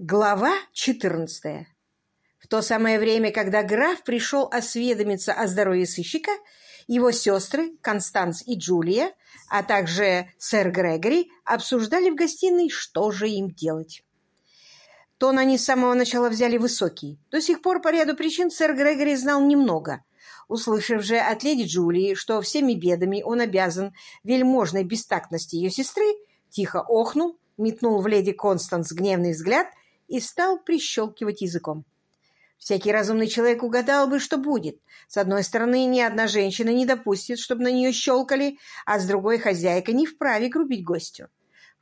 Глава 14. В то самое время, когда граф пришел осведомиться о здоровье сыщика, его сестры Констанс и Джулия, а также сэр Грегори, обсуждали в гостиной, что же им делать. Тон они с самого начала взяли высокий. До сих пор по ряду причин сэр Грегори знал немного. Услышав же от леди Джулии, что всеми бедами он обязан вельможной бестактности ее сестры, тихо охнул, метнул в леди Констанс гневный взгляд и стал прищелкивать языком. Всякий разумный человек угадал бы, что будет. С одной стороны, ни одна женщина не допустит, чтобы на нее щелкали, а с другой хозяйка не вправе грубить гостю.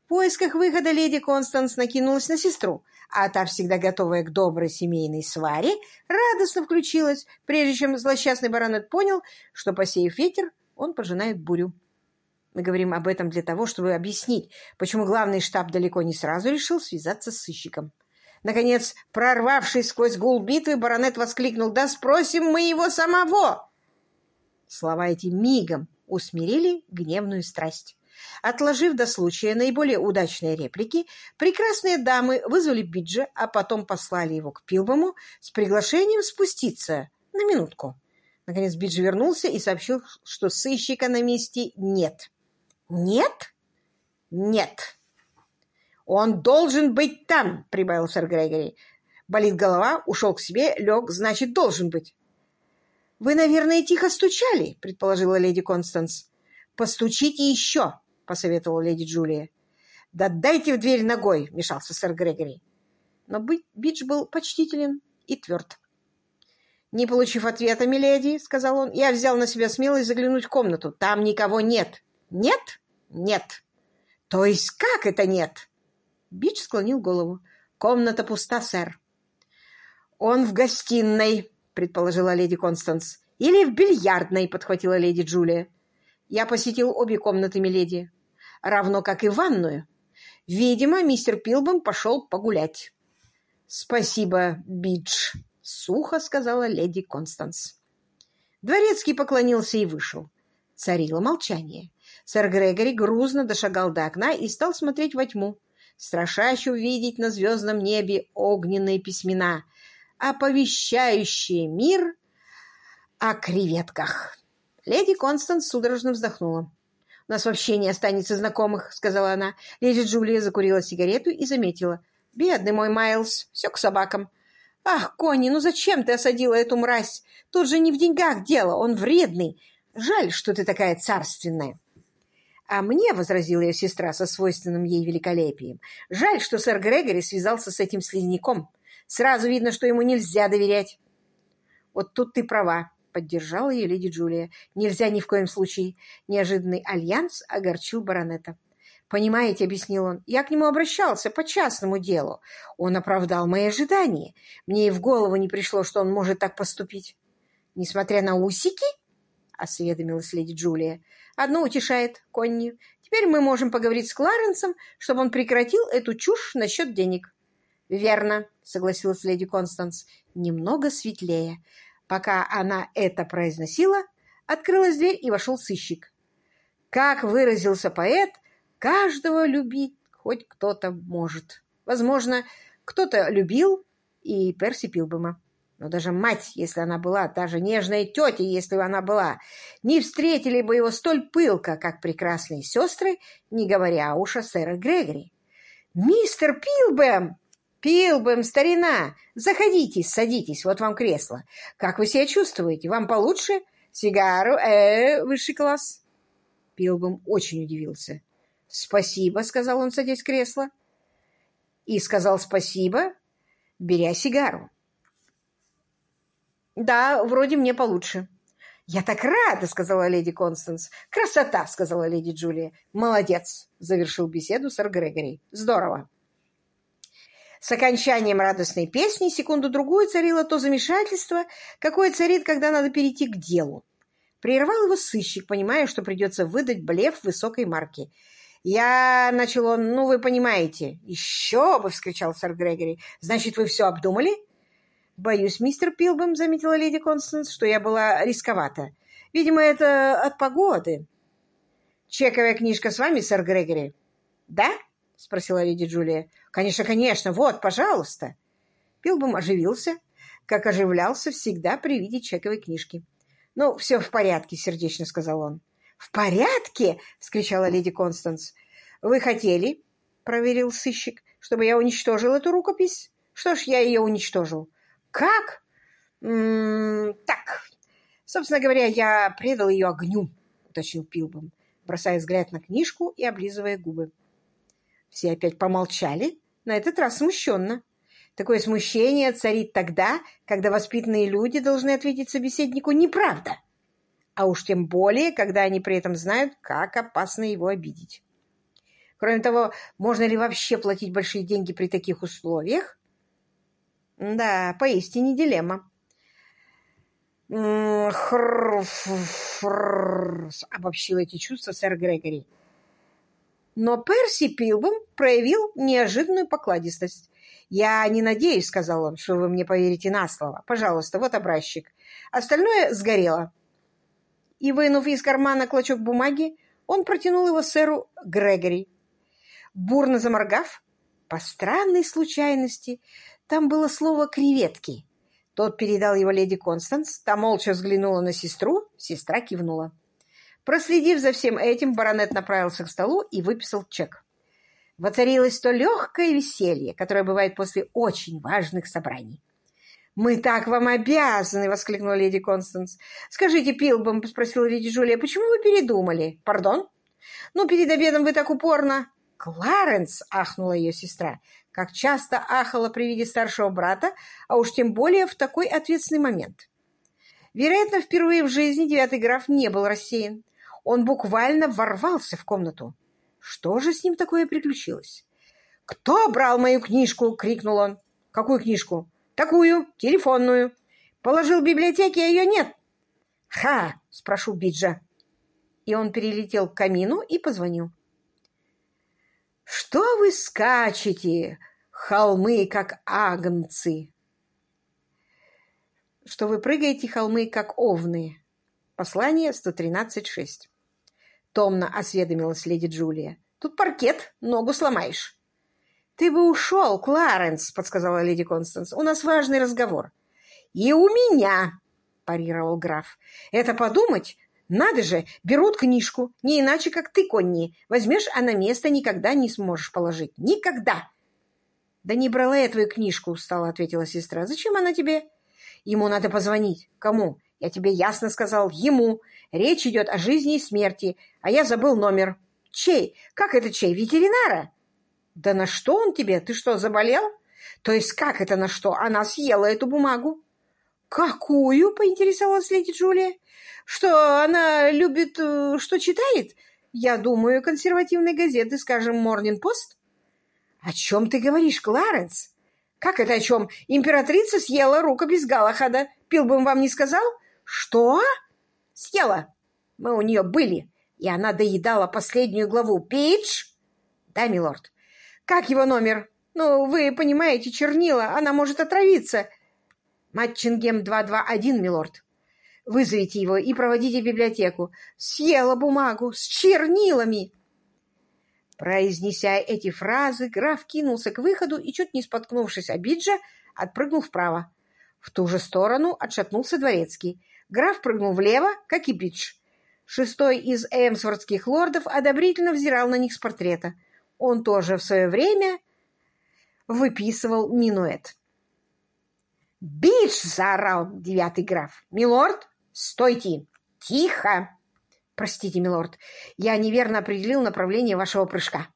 В поисках выхода леди Констанс накинулась на сестру, а та, всегда готовая к доброй семейной сваре, радостно включилась, прежде чем злосчастный баронет понял, что, посеяв ветер, он пожинает бурю. Мы говорим об этом для того, чтобы объяснить, почему главный штаб далеко не сразу решил связаться с сыщиком. Наконец, прорвавшись сквозь гул битвы, баронет воскликнул «Да спросим мы его самого!» Слова эти мигом усмирили гневную страсть. Отложив до случая наиболее удачные реплики, прекрасные дамы вызвали Биджа, а потом послали его к Пилбому с приглашением спуститься на минутку. Наконец Биджи вернулся и сообщил, что сыщика на месте нет. «Нет? Нет!» «Он должен быть там!» — прибавил сэр Грегори. Болит голова, ушел к себе, лег, значит, должен быть. «Вы, наверное, тихо стучали», — предположила леди Констанс. «Постучите еще», — посоветовала леди Джулия. «Да дайте в дверь ногой», — вмешался сэр Грегори. Но Бидж был почтителен и тверд. «Не получив ответа, миледи», — сказал он, — «я взял на себя смелость заглянуть в комнату. Там никого нет». «Нет? Нет». «То есть как это нет?» Бич склонил голову. «Комната пуста, сэр». «Он в гостиной», — предположила леди Констанс. «Или в бильярдной», — подхватила леди Джулия. «Я посетил обе комнаты, миледи, равно как и ванную. Видимо, мистер Пилбом пошел погулять». «Спасибо, Бидж», — сухо сказала леди Констанс. Дворецкий поклонился и вышел. Царило молчание. Сэр Грегори грузно дошагал до окна и стал смотреть во тьму страшаще увидеть на звездном небе огненные письмена, оповещающие мир о креветках. Леди Констанс судорожно вздохнула. «У нас вообще не останется знакомых», — сказала она. Леди Джулия закурила сигарету и заметила. «Бедный мой Майлз, все к собакам». «Ах, Конни, ну зачем ты осадила эту мразь? Тут же не в деньгах дело, он вредный. Жаль, что ты такая царственная». А мне, — возразила ее сестра со свойственным ей великолепием, — жаль, что сэр Грегори связался с этим слизняком. Сразу видно, что ему нельзя доверять. Вот тут ты права, — поддержала ее леди Джулия. Нельзя ни в коем случае. Неожиданный альянс огорчил баронета. «Понимаете, — объяснил он, — я к нему обращался по частному делу. Он оправдал мои ожидания. Мне и в голову не пришло, что он может так поступить. Несмотря на усики, — осведомилась леди Джулия, Одно утешает Конни. Теперь мы можем поговорить с Кларенсом, чтобы он прекратил эту чушь насчет денег. — Верно, — согласилась леди Констанс, немного светлее. Пока она это произносила, открылась дверь и вошел сыщик. Как выразился поэт, каждого любить хоть кто-то может. Возможно, кто-то любил и Перси Пилбома. Но даже мать, если она была, даже нежная тетя, если она была, не встретили бы его столь пылко, как прекрасные сестры, не говоря уж о сэра Грегори. «Мистер Пилбэм! Пилбэм, старина! Заходите, садитесь, вот вам кресло. Как вы себя чувствуете? Вам получше? Сигару? э, -э высший класс?» Пилбэм очень удивился. «Спасибо», — сказал он, садясь в кресло. И сказал спасибо, беря сигару. Да, вроде мне получше. «Я так рада!» — сказала леди Констанс. «Красота!» — сказала леди Джулия. «Молодец!» — завершил беседу сэр Грегори. «Здорово!» С окончанием радостной песни секунду-другую царило то замешательство, какое царит, когда надо перейти к делу. Прервал его сыщик, понимая, что придется выдать блеф высокой марки. «Я...» — начал он. «Ну, вы понимаете». «Еще бы!» — вскричал сэр Грегори. «Значит, вы все обдумали?» «Боюсь, мистер Пилбом, — заметила леди Констанс, — что я была рисковата. Видимо, это от погоды». «Чековая книжка с вами, сэр Грегори?» «Да?» — спросила леди Джулия. «Конечно, конечно, вот, пожалуйста!» Пилбом оживился, как оживлялся всегда при виде чековой книжки. «Ну, все в порядке», — сердечно сказал он. «В порядке?» — вскричала леди Констанс. «Вы хотели, — проверил сыщик, — чтобы я уничтожил эту рукопись? Что ж, я ее уничтожил». «Как?» «Так. Собственно говоря, я предал ее огню», — уточнил Пилбом, бросая взгляд на книжку и облизывая губы. Все опять помолчали, на этот раз смущенно. Такое смущение царит тогда, когда воспитанные люди должны ответить собеседнику «неправда», а уж тем более, когда они при этом знают, как опасно его обидеть. Кроме того, можно ли вообще платить большие деньги при таких условиях? Да, поистине дилемма. обобщил эти чувства сэр Грегори. Но Перси Пилбом проявил неожиданную покладистость. «Я не надеюсь, — сказал он, — что вы мне поверите на слово. Пожалуйста, вот образчик. Остальное сгорело». И, вынув из кармана клочок бумаги, он протянул его сэру Грегори. Бурно заморгав, по странной случайности, там было слово «креветки». Тот передал его леди Констанс, та молча взглянула на сестру, сестра кивнула. Проследив за всем этим, баронет направился к столу и выписал чек. Воцарилось то легкое веселье, которое бывает после очень важных собраний. «Мы так вам обязаны!» — воскликнула леди Констанс. «Скажите, Пилбом, — спросила леди Джулия, — почему вы передумали? Пардон? Ну, перед обедом вы так упорно...» «Кларенс!» — ахнула ее сестра. Как часто ахала при виде старшего брата, а уж тем более в такой ответственный момент. Вероятно, впервые в жизни девятый граф не был рассеян. Он буквально ворвался в комнату. Что же с ним такое приключилось? «Кто брал мою книжку?» — крикнул он. «Какую книжку?» «Такую, телефонную. Положил в библиотеке, а ее нет». «Ха!» — спрошу Биджа. И он перелетел к камину и позвонил. «Что вы скачете, холмы, как агнцы?» «Что вы прыгаете, холмы, как овны?» Послание 113.6 томно осведомилась леди Джулия. «Тут паркет, ногу сломаешь». «Ты бы ушел, Кларенс», — подсказала леди Констанс. «У нас важный разговор». «И у меня», — парировал граф. «Это подумать? Надо же, берут книжку, не иначе, как ты, Конни. Возьмешь, а на место никогда не сможешь положить. Никогда!» «Да не брала я твою книжку», — устало ответила сестра. «Зачем она тебе?» «Ему надо позвонить». «Кому?» «Я тебе ясно сказал. Ему. Речь идет о жизни и смерти, а я забыл номер. Чей? Как это чей? Ветеринара? Да на что он тебе? Ты что, заболел? То есть как это на что? Она съела эту бумагу. Какую? Поинтересовалась леди Джулия. Что она любит, э, что читает? Я думаю, консервативные газеты, скажем, Морнинг Пост. О чем ты говоришь, Кларенс? Как это о чем? Императрица съела рукопись Галахада. Пилбом вам не сказал? Что? Съела. Мы у нее были, и она доедала последнюю главу. Пейдж? Да, милорд. Как его номер? Ну, вы понимаете, чернила, она может отравиться. Матчингем 221, милорд. Вызовите его и проводите в библиотеку. Съела бумагу с чернилами. Произнеся эти фразы, граф кинулся к выходу и, чуть не споткнувшись о Биджа, отпрыгнул вправо. В ту же сторону отшатнулся дворецкий. Граф прыгнул влево, как и Бидж. Шестой из эмсвордских лордов одобрительно взирал на них с портрета. Он тоже в свое время выписывал минуэт. «Бидж!» — заорал девятый граф. «Милорд, стойте! Тихо!» «Простите, милорд, я неверно определил направление вашего прыжка».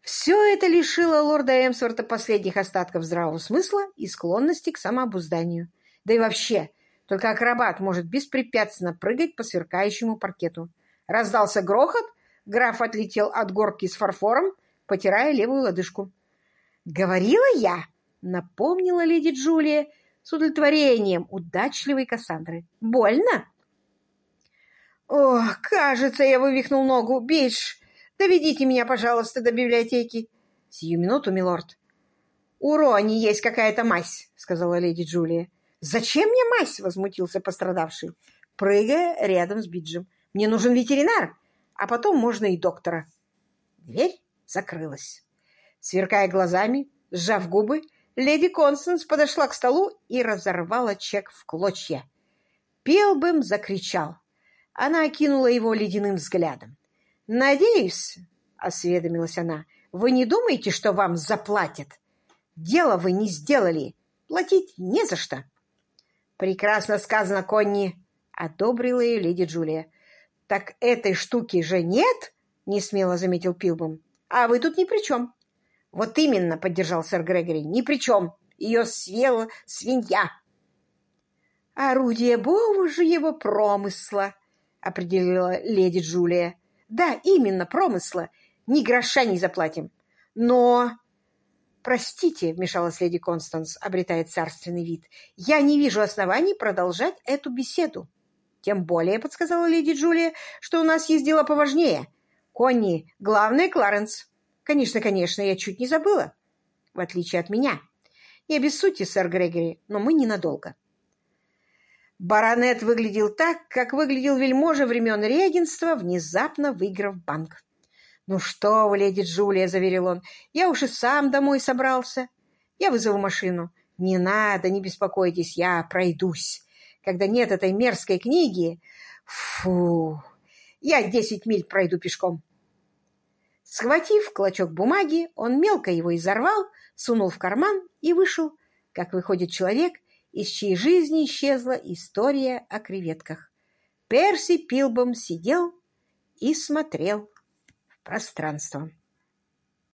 Все это лишило лорда Эмсворта последних остатков здравого смысла и склонности к самообузданию. Да и вообще, только акробат может беспрепятственно прыгать по сверкающему паркету. Раздался грохот, граф отлетел от горки с фарфором, потирая левую лодыжку. «Говорила я!» — напомнила леди Джулия с удовлетворением удачливой Кассандры. «Больно?» «Ох, кажется, я вывихнул ногу. Бейдж, доведите меня, пожалуйста, до библиотеки». «Сию минуту, милорд». «У Рони есть какая-то мазь», — сказала леди Джулия. «Зачем мне мазь?» — возмутился пострадавший, прыгая рядом с Биджем. «Мне нужен ветеринар, а потом можно и доктора». Дверь закрылась. Сверкая глазами, сжав губы, леди Констанс подошла к столу и разорвала чек в клочья. Пилбэм закричал. Она окинула его ледяным взглядом. «Надеюсь, — осведомилась она, — вы не думаете, что вам заплатят? Дело вы не сделали. Платить не за что». «Прекрасно сказано, Конни!» — одобрила ее леди Джулия. «Так этой штуки же нет?» — несмело заметил Пилбом. «А вы тут ни при чем». «Вот именно!» — поддержал сэр Грегори. «Ни при чем! Ее съела свинья!» «Орудие божьего промысла!» — определила леди Джулия. «Да, именно, промысла. Ни гроша не заплатим. Но «Простите», — вмешалась леди Констанс, обретая царственный вид, — «я не вижу оснований продолжать эту беседу». «Тем более», — подсказала леди Джулия, — «что у нас есть дела поважнее. Конни, главное, Кларенс». «Конечно, конечно, я чуть не забыла. В отличие от меня. Не обессудьте, сэр Грегори, но мы ненадолго». Баронет выглядел так, как выглядел вельможа времен регенства, внезапно выиграв банк. «Ну что вы, леди Джулия», — заверил он, — «я уж и сам домой собрался. Я вызову машину». «Не надо, не беспокойтесь, я пройдусь. Когда нет этой мерзкой книги... Фу! Я десять миль пройду пешком». Схватив клочок бумаги, он мелко его изорвал, сунул в карман и вышел, как выходит человек, из чьей жизни исчезла история о креветках. Перси Пилбом сидел и смотрел пространством.